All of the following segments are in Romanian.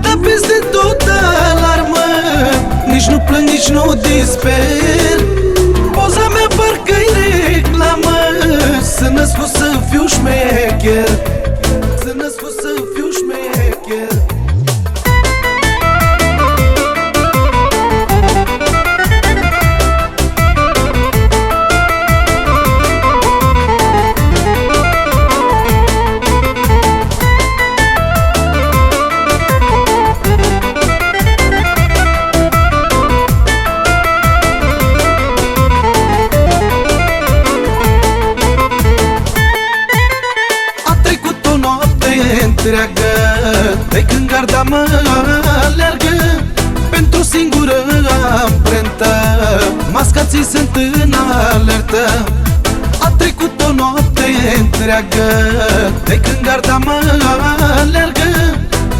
peste tot alarmă. Nici nu plâng, nici nu disper. Poza mea parcă-i reclamă. Să născut să fiu șmecher întreagă De când garda mă alergă. Pentru o singură amprentă Mascații sunt în alertă. A trecut o noapte întreagă De când garda mă alergă.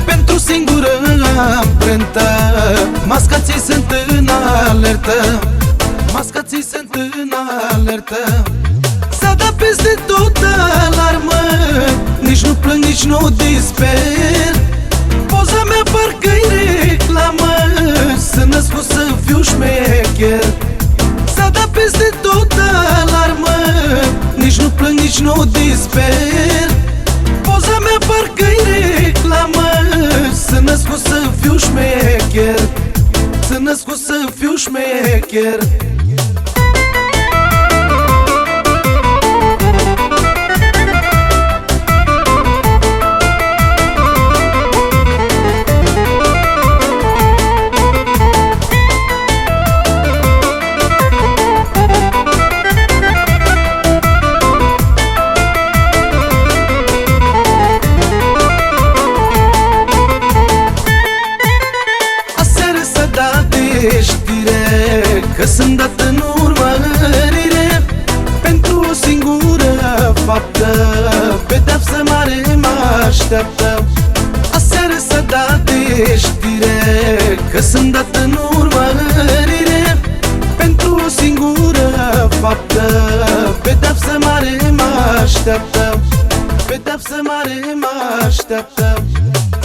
Pentru o singură amprentă Mascații sunt în alertă. Mascații sunt în alertă. S-a dat peste tot alarmă Nici nu plâng, nici nu disper. Poza mea parcă-i reclamă Să născut să fiu șmecher. S-a dat peste tot alarmă Nici nu plâng, nici nu disper. Poza mea parcă-i reclamă Să născut să fiu șmecher. Să născut să fiu șmecher dat în urmărire Pentru o singură faptă. Pedeapsă mare mă așteaptă. Aseară s-a dat de știre Că sunt dat în urmărire Pentru o singură faptă. Pedeapsă mare mă așteaptă. Pedeapsă mare mă așteaptă.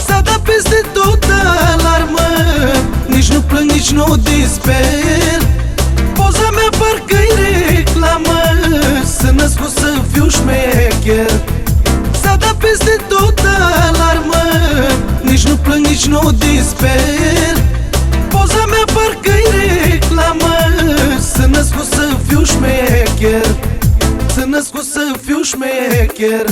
S-a dat peste tot alarmă Nici nu plâng, nici nu disper să fiu șmecher. S-a dat peste tot alarmă Nici nu plâng, nici nu disper. Poza mea parcă-i reclamă Să născut să fiu șmecher. Să născut să fiu șmecher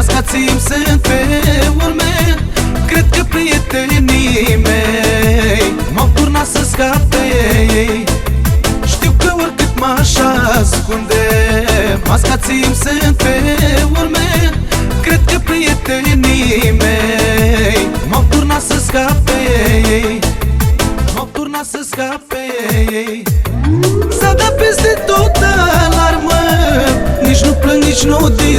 Mascații îmi sunt pe urme Cred că prietenii mei M-au turnat să scape. Ei Știu că oricât m-aș ascunde Mascații îmi sunt pe urme Cred că prietenii mei M-au turnat să scape. Ei M-au turnat să scape. Ei S-a dat peste tot alarmă. Nici nu plâng, nici nu disper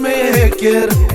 născut să